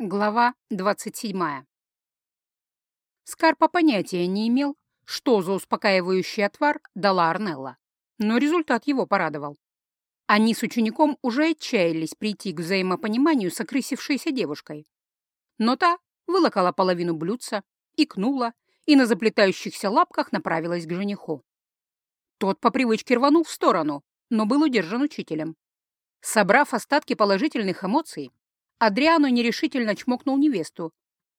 Глава 27. Скарпа понятия не имел, что за успокаивающий отвар дала Арнелла, но результат его порадовал. Они с учеником уже отчаялись прийти к взаимопониманию с окрысившейся девушкой. Но та вылокала половину блюдца, икнула и на заплетающихся лапках направилась к жениху. Тот по привычке рванул в сторону, но был удержан учителем. Собрав остатки положительных эмоций, Адриано нерешительно чмокнул невесту,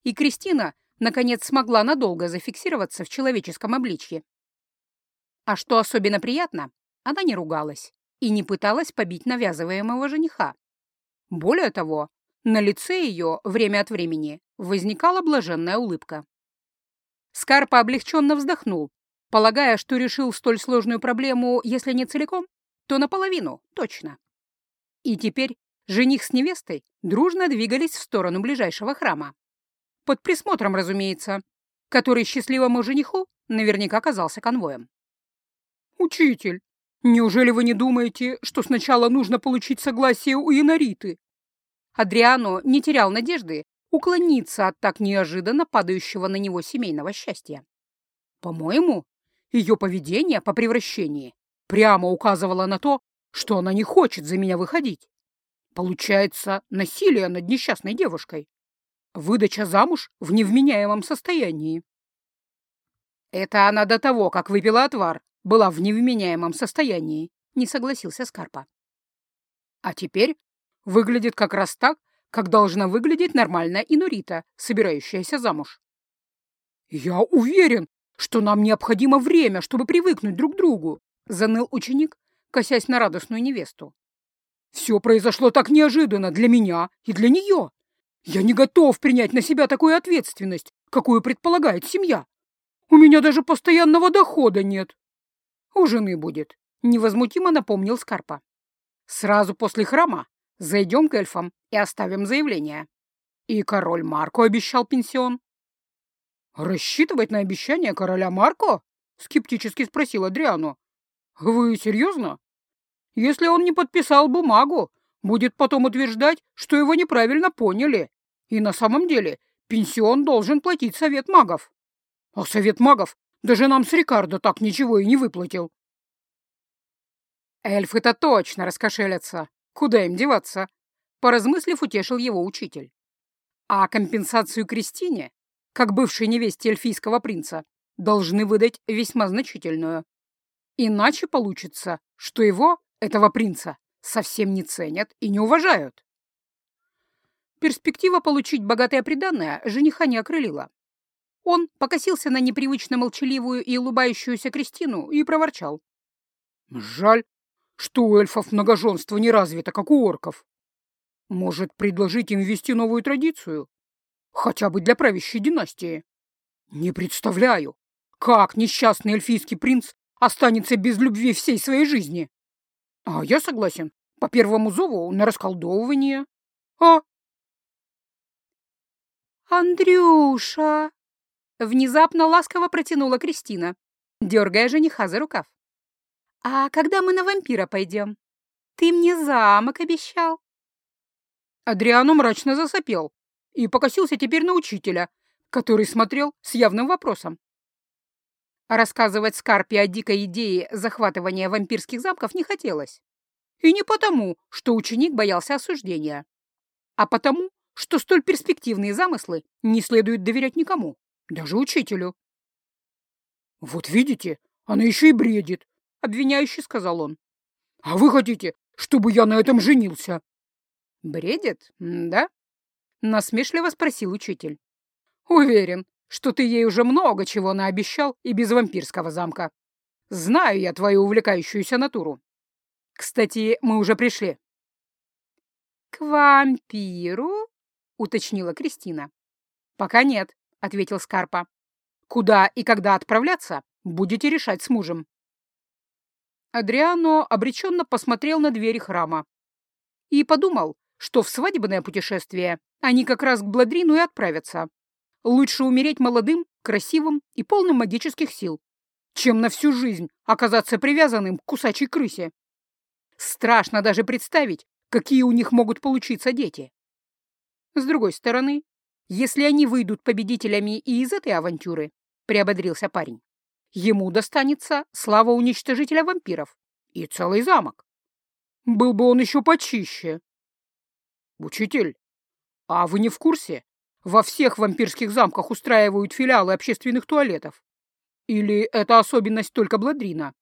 и Кристина, наконец, смогла надолго зафиксироваться в человеческом обличье. А что особенно приятно, она не ругалась и не пыталась побить навязываемого жениха. Более того, на лице ее время от времени возникала блаженная улыбка. Скарпа облегченно вздохнул, полагая, что решил столь сложную проблему, если не целиком, то наполовину, точно. И теперь жених с невестой дружно двигались в сторону ближайшего храма. Под присмотром, разумеется, который счастливому жениху наверняка казался конвоем. «Учитель, неужели вы не думаете, что сначала нужно получить согласие у Янариты?» Адриано не терял надежды уклониться от так неожиданно падающего на него семейного счастья. По-моему, ее поведение по превращении прямо указывало на то, что она не хочет за меня выходить. Получается насилие над несчастной девушкой. Выдача замуж в невменяемом состоянии. Это она до того, как выпила отвар, была в невменяемом состоянии, не согласился Скарпа. А теперь выглядит как раз так, как должна выглядеть нормальная инурита, собирающаяся замуж. «Я уверен, что нам необходимо время, чтобы привыкнуть друг к другу», — заныл ученик, косясь на радостную невесту. Все произошло так неожиданно для меня и для нее. Я не готов принять на себя такую ответственность, какую предполагает семья. У меня даже постоянного дохода нет. У жены будет, невозмутимо напомнил Скарпа. Сразу после храма зайдем к эльфам и оставим заявление. И король Марко обещал пенсион. «Рассчитывать на обещание короля Марко?» — скептически спросил Адриану. «Вы серьезно? Если он не подписал бумагу, будет потом утверждать, что его неправильно поняли. И на самом деле пенсион должен платить Совет магов. А Совет магов даже нам с Рикардо так ничего и не выплатил. Эльфы-то точно раскошелятся. Куда им деваться? Поразмыслив, утешил его учитель. А компенсацию Кристине, как бывшей невесте эльфийского принца, должны выдать весьма значительную. Иначе получится, что его этого принца совсем не ценят и не уважают. Перспектива получить богатое приданное жениха не окрылила. Он покосился на непривычно молчаливую и улыбающуюся Кристину и проворчал. «Жаль, что у эльфов многоженство не развито, как у орков. Может, предложить им ввести новую традицию? Хотя бы для правящей династии. Не представляю, как несчастный эльфийский принц останется без любви всей своей жизни. А я согласен. По первому зову на расколдовывание. А? Андрюша! Внезапно ласково протянула Кристина, дергая жениха за рукав. А когда мы на вампира пойдем? Ты мне замок обещал. Адриано мрачно засопел и покосился теперь на учителя, который смотрел с явным вопросом. Рассказывать Скарпе о дикой идее захватывания вампирских замков не хотелось. И не потому, что ученик боялся осуждения, а потому, что столь перспективные замыслы не следует доверять никому, даже учителю. «Вот видите, она еще и бредит», — обвиняюще сказал он. «А вы хотите, чтобы я на этом женился?» «Бредит, да?» — насмешливо спросил учитель. «Уверен, что ты ей уже много чего наобещал и без вампирского замка. Знаю я твою увлекающуюся натуру. Кстати, мы уже пришли». «К вампиру?» — уточнила Кристина. «Пока нет», — ответил Скарпа. «Куда и когда отправляться, будете решать с мужем». Адриано обреченно посмотрел на двери храма и подумал, что в свадебное путешествие они как раз к Бладрину и отправятся. Лучше умереть молодым, красивым и полным магических сил, чем на всю жизнь оказаться привязанным к кусачей крысе. Страшно даже представить, какие у них могут получиться дети. С другой стороны, если они выйдут победителями и из этой авантюры, приободрился парень, ему достанется слава уничтожителя вампиров и целый замок. Был бы он еще почище. Учитель, а вы не в курсе? Во всех вампирских замках устраивают филиалы общественных туалетов. Или это особенность только Бладрина?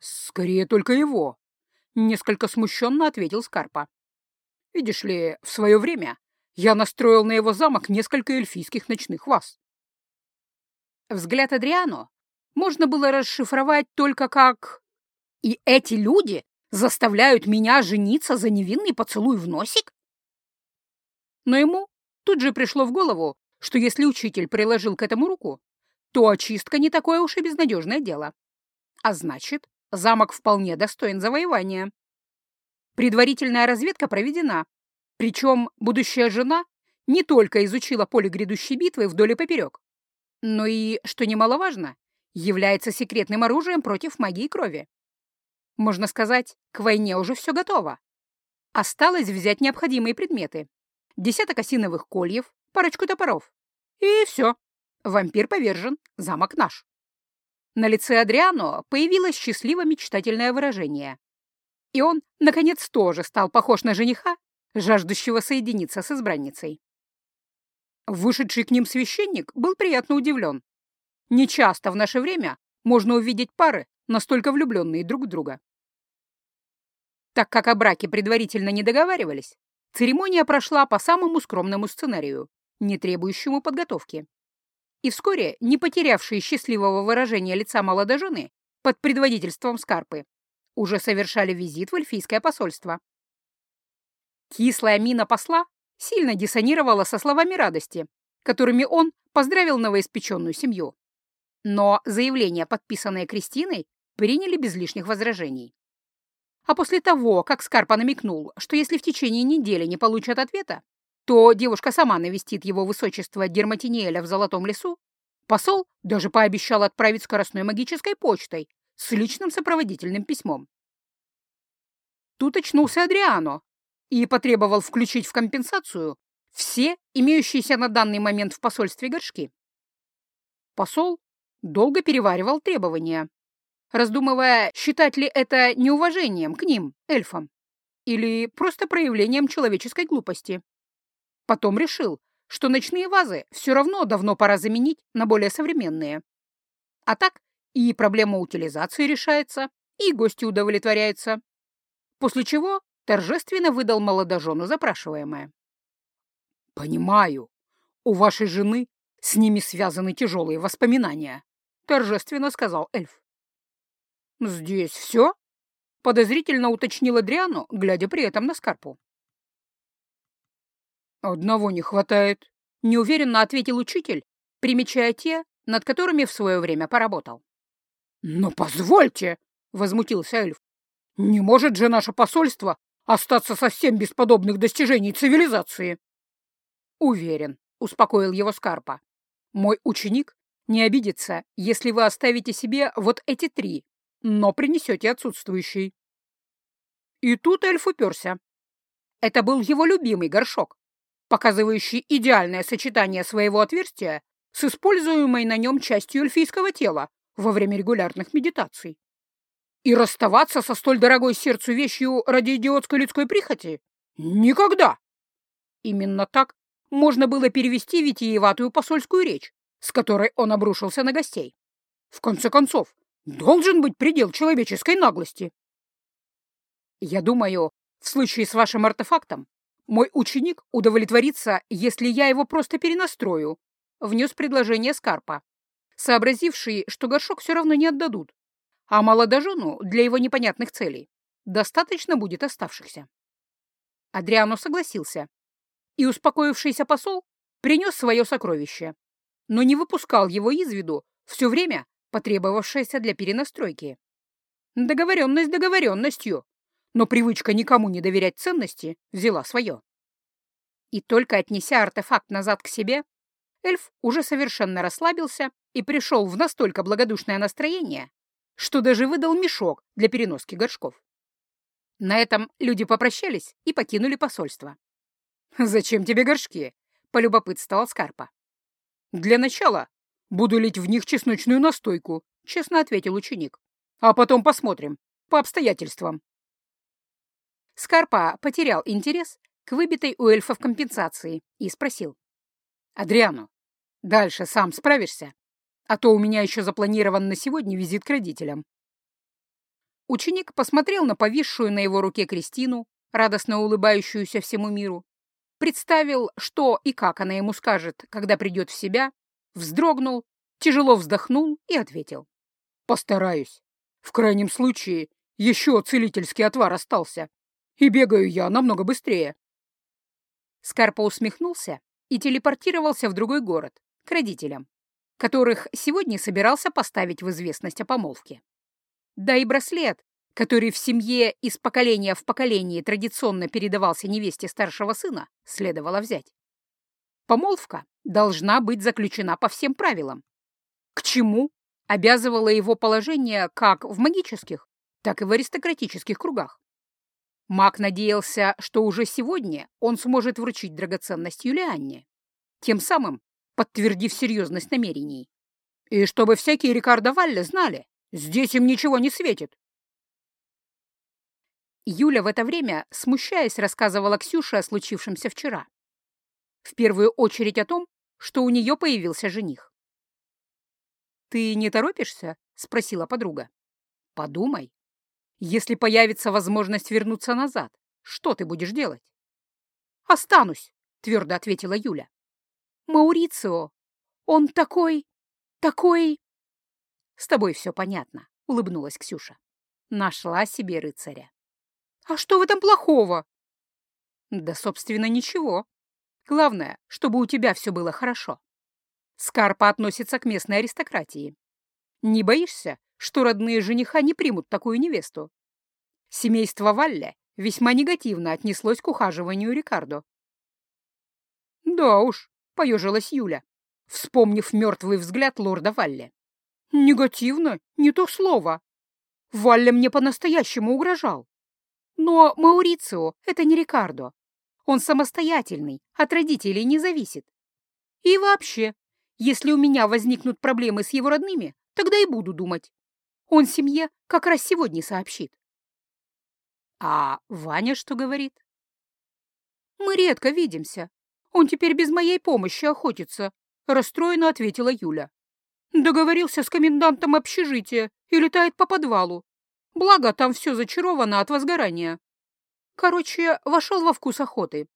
Скорее, только его. Несколько смущенно ответил Скарпа. Видишь ли, в свое время я настроил на его замок несколько эльфийских ночных ваз. Взгляд Адриано можно было расшифровать только как «И эти люди заставляют меня жениться за невинный поцелуй в носик?» Но ему тут же пришло в голову, что если учитель приложил к этому руку, то очистка не такое уж и безнадежное дело. А значит, замок вполне достоин завоевания. Предварительная разведка проведена, причем будущая жена не только изучила поле грядущей битвы вдоль и поперек, но и, что немаловажно, является секретным оружием против магии крови. Можно сказать, к войне уже все готово. Осталось взять необходимые предметы. Десяток осиновых кольев, парочку топоров. И все. Вампир повержен, замок наш. На лице Адриано появилось счастливо-мечтательное выражение. И он, наконец, тоже стал похож на жениха, жаждущего соединиться с избранницей. Вышедший к ним священник был приятно удивлен. Нечасто в наше время можно увидеть пары, настолько влюбленные друг в друга. Так как о браке предварительно не договаривались, церемония прошла по самому скромному сценарию, не требующему подготовки. И вскоре, не потерявшие счастливого выражения лица молодожены, под предводительством Скарпы, уже совершали визит в эльфийское посольство. Кислая мина посла сильно диссонировала со словами радости, которыми он поздравил новоиспеченную семью. Но заявление, подписанное Кристиной, приняли без лишних возражений. А после того, как Скарпа намекнул, что если в течение недели не получат ответа, то девушка сама навестит его высочество Дерматиниэля в Золотом лесу, посол даже пообещал отправить скоростной магической почтой с личным сопроводительным письмом. Тут очнулся Адриано, и потребовал включить в компенсацию все имеющиеся на данный момент в посольстве горшки. Посол долго переваривал требования, раздумывая, считать ли это неуважением к ним, эльфам, или просто проявлением человеческой глупости. Потом решил, что ночные вазы все равно давно пора заменить на более современные. А так и проблема утилизации решается, и гости удовлетворяются. После чего торжественно выдал молодожену запрашиваемое. «Понимаю, у вашей жены с ними связаны тяжелые воспоминания», — торжественно сказал эльф. «Здесь все?» — подозрительно уточнила Дриану, глядя при этом на Скарпу. «Одного не хватает», — неуверенно ответил учитель, примечая те, над которыми в свое время поработал. «Но позвольте!» — возмутился эльф. «Не может же наше посольство остаться совсем без подобных достижений цивилизации. Уверен, успокоил его Скарпа. Мой ученик не обидится, если вы оставите себе вот эти три, но принесете отсутствующий. И тут эльф уперся. Это был его любимый горшок, показывающий идеальное сочетание своего отверстия с используемой на нем частью эльфийского тела во время регулярных медитаций. И расставаться со столь дорогой сердцу вещью ради идиотской людской прихоти? Никогда! Именно так можно было перевести витиеватую посольскую речь, с которой он обрушился на гостей. В конце концов, должен быть предел человеческой наглости. Я думаю, в случае с вашим артефактом мой ученик удовлетворится, если я его просто перенастрою, внес предложение Скарпа, сообразивший, что горшок все равно не отдадут, а молодожену для его непонятных целей достаточно будет оставшихся. Адриано согласился, и успокоившийся посол принес свое сокровище, но не выпускал его из виду все время, потребовавшееся для перенастройки. Договоренность договоренностью, но привычка никому не доверять ценности взяла свое. И только отнеся артефакт назад к себе, эльф уже совершенно расслабился и пришел в настолько благодушное настроение, что даже выдал мешок для переноски горшков. На этом люди попрощались и покинули посольство. «Зачем тебе горшки?» — полюбопытствовал Скарпа. «Для начала буду лить в них чесночную настойку», — честно ответил ученик. «А потом посмотрим, по обстоятельствам». Скарпа потерял интерес к выбитой у эльфов компенсации и спросил. «Адриану, дальше сам справишься? А то у меня еще запланирован на сегодня визит к родителям». Ученик посмотрел на повисшую на его руке Кристину, радостно улыбающуюся всему миру, представил, что и как она ему скажет, когда придет в себя, вздрогнул, тяжело вздохнул и ответил. «Постараюсь. В крайнем случае, еще целительский отвар остался, и бегаю я намного быстрее». Скарпа усмехнулся и телепортировался в другой город, к родителям, которых сегодня собирался поставить в известность о помолвке. Да и браслет, который в семье из поколения в поколение традиционно передавался невесте старшего сына, следовало взять. Помолвка должна быть заключена по всем правилам. К чему обязывало его положение как в магических, так и в аристократических кругах. Маг надеялся, что уже сегодня он сможет вручить драгоценность Юлианне, тем самым подтвердив серьезность намерений. И чтобы всякие Рикардо Валле знали, здесь им ничего не светит. Юля в это время, смущаясь, рассказывала Ксюше о случившемся вчера. В первую очередь о том, что у нее появился жених. «Ты не торопишься?» — спросила подруга. «Подумай, если появится возможность вернуться назад, что ты будешь делать? Останусь, твердо ответила Юля. Маурицио, он такой, такой... С тобой все понятно, улыбнулась Ксюша. Нашла себе рыцаря. А что в этом плохого? Да, собственно, ничего. Главное, чтобы у тебя все было хорошо. Скарпа относится к местной аристократии. Не боишься, что родные жениха не примут такую невесту. Семейство Валле весьма негативно отнеслось к ухаживанию Рикардо. «Да уж», — поежилась Юля, вспомнив мертвый взгляд лорда Валле. «Негативно? Не то слово. Валле мне по-настоящему угрожал. Но Маурицио — это не Рикардо. Он самостоятельный, от родителей не зависит. И вообще, если у меня возникнут проблемы с его родными, Тогда и буду думать. Он семье как раз сегодня сообщит. А Ваня что говорит? Мы редко видимся. Он теперь без моей помощи охотится, расстроенно ответила Юля. Договорился с комендантом общежития и летает по подвалу. Благо, там все зачаровано от возгорания. Короче, вошел во вкус охоты.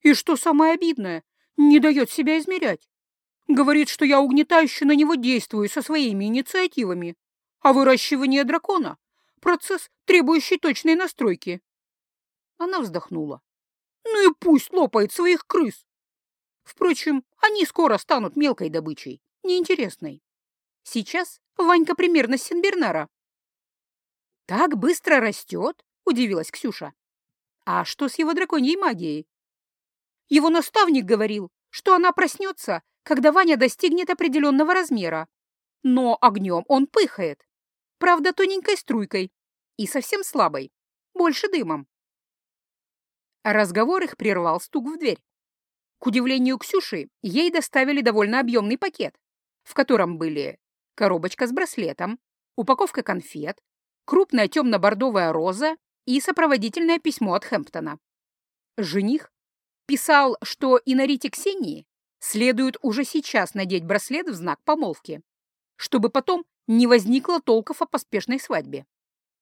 И что самое обидное, не дает себя измерять. Говорит, что я угнетающе на него действую со своими инициативами, а выращивание дракона — процесс, требующий точной настройки. Она вздохнула. Ну и пусть лопает своих крыс. Впрочем, они скоро станут мелкой добычей, неинтересной. Сейчас Ванька примерно Сенбернара. «Так быстро растет?» — удивилась Ксюша. «А что с его драконьей магией?» Его наставник говорил, что она проснется когда Ваня достигнет определенного размера. Но огнем он пыхает. Правда, тоненькой струйкой. И совсем слабой. Больше дымом. Разговор их прервал стук в дверь. К удивлению Ксюши, ей доставили довольно объемный пакет, в котором были коробочка с браслетом, упаковка конфет, крупная темно-бордовая роза и сопроводительное письмо от Хэмптона. Жених писал, что и на Рите Ксении следует уже сейчас надеть браслет в знак помолвки, чтобы потом не возникло толков о поспешной свадьбе.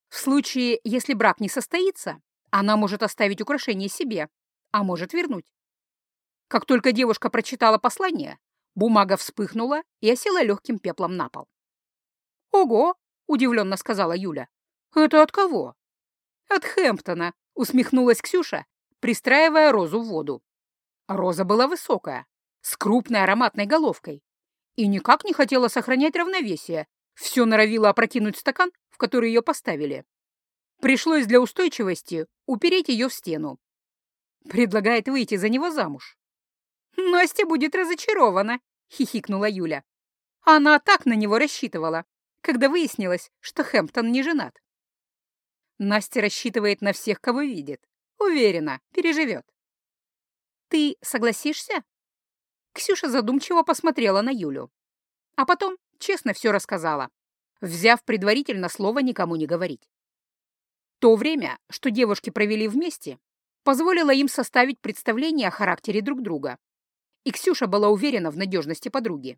В случае, если брак не состоится, она может оставить украшение себе, а может вернуть. Как только девушка прочитала послание, бумага вспыхнула и осела легким пеплом на пол. «Ого!» — удивленно сказала Юля. «Это от кого?» «От Хэмптона», — усмехнулась Ксюша, пристраивая розу в воду. Роза была высокая, с крупной ароматной головкой, и никак не хотела сохранять равновесие, все норовила опрокинуть стакан, в который ее поставили. Пришлось для устойчивости упереть ее в стену. Предлагает выйти за него замуж. «Настя будет разочарована», — хихикнула Юля. Она так на него рассчитывала, когда выяснилось, что Хэмптон не женат. Настя рассчитывает на всех, кого видит. Уверена, переживет. Ты согласишься?» Ксюша задумчиво посмотрела на Юлю. А потом честно все рассказала, взяв предварительно слово никому не говорить. То время, что девушки провели вместе, позволило им составить представление о характере друг друга. И Ксюша была уверена в надежности подруги.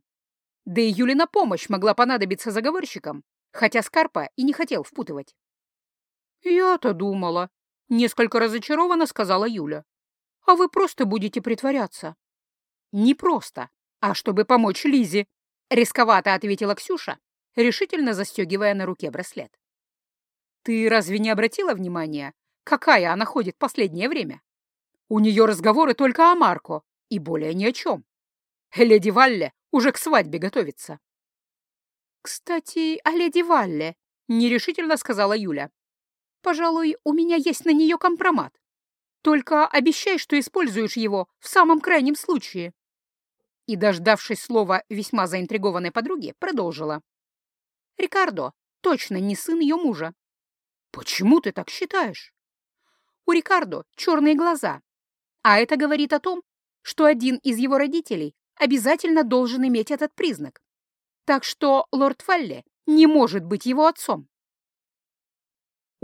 Да и Юлина помощь могла понадобиться заговорщикам, хотя Скарпа и не хотел впутывать. «Я-то думала», — несколько разочарованно сказала Юля. «А вы просто будете притворяться». «Не просто, а чтобы помочь Лизе», — рисковато ответила Ксюша, решительно застегивая на руке браслет. Ты разве не обратила внимания, какая она ходит последнее время? У нее разговоры только о Марко и более ни о чем. Леди Валле уже к свадьбе готовится. «Кстати, о леди Валле», — нерешительно сказала Юля. «Пожалуй, у меня есть на нее компромат. Только обещай, что используешь его в самом крайнем случае». И, дождавшись слова весьма заинтригованной подруги, продолжила. «Рикардо точно не сын ее мужа. «Почему ты так считаешь?» У Рикардо черные глаза, а это говорит о том, что один из его родителей обязательно должен иметь этот признак. Так что лорд Фалле не может быть его отцом.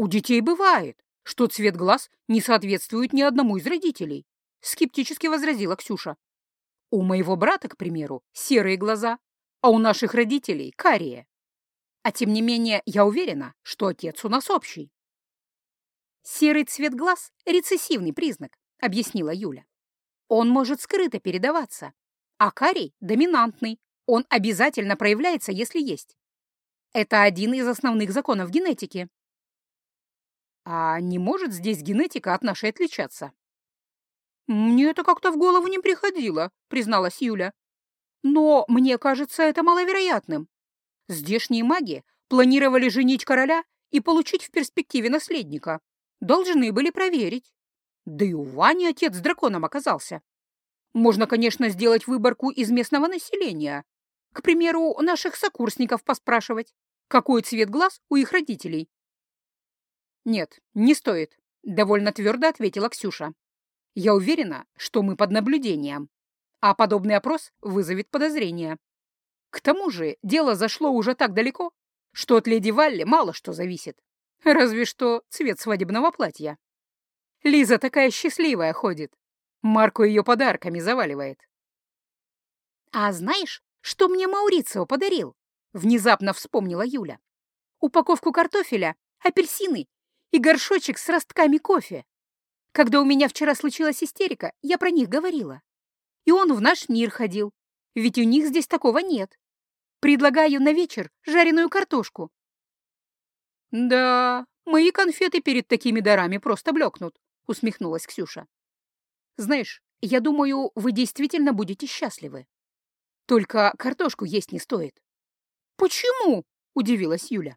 У детей бывает, что цвет глаз не соответствует ни одному из родителей, скептически возразила Ксюша. У моего брата, к примеру, серые глаза, а у наших родителей — карие. А тем не менее, я уверена, что отец у нас общий. Серый цвет глаз — рецессивный признак, объяснила Юля. Он может скрыто передаваться, а карий — доминантный. Он обязательно проявляется, если есть. Это один из основных законов генетики. А не может здесь генетика от нашей отличаться? Мне это как-то в голову не приходило, призналась Юля. Но мне кажется это маловероятным. Здешние маги планировали женить короля и получить в перспективе наследника. Должны были проверить. Да и у Вани отец с драконом оказался. Можно, конечно, сделать выборку из местного населения. К примеру, наших сокурсников поспрашивать, какой цвет глаз у их родителей. «Нет, не стоит», — довольно твердо ответила Ксюша. «Я уверена, что мы под наблюдением, а подобный опрос вызовет подозрения. К тому же дело зашло уже так далеко, что от леди Валли мало что зависит. Разве что цвет свадебного платья. Лиза такая счастливая ходит. Марко ее подарками заваливает. «А знаешь, что мне Маурицио подарил?» — внезапно вспомнила Юля. «Упаковку картофеля, апельсины и горшочек с ростками кофе. Когда у меня вчера случилась истерика, я про них говорила. И он в наш мир ходил, ведь у них здесь такого нет. Предлагаю на вечер жареную картошку». «Да, мои конфеты перед такими дарами просто блекнут», — усмехнулась Ксюша. «Знаешь, я думаю, вы действительно будете счастливы. Только картошку есть не стоит». «Почему?» — удивилась Юля.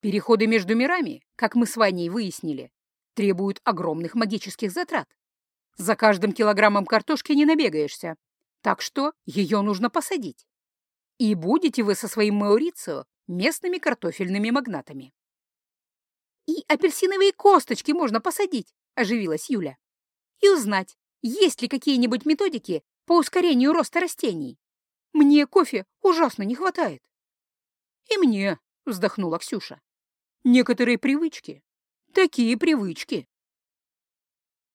«Переходы между мирами, как мы с Ваней выяснили, требуют огромных магических затрат. За каждым килограммом картошки не набегаешься, так что ее нужно посадить. И будете вы со своим Маурицио местными картофельными магнатами. «И апельсиновые косточки можно посадить», — оживилась Юля. «И узнать, есть ли какие-нибудь методики по ускорению роста растений. Мне кофе ужасно не хватает». «И мне», — вздохнула Ксюша. «Некоторые привычки, такие привычки».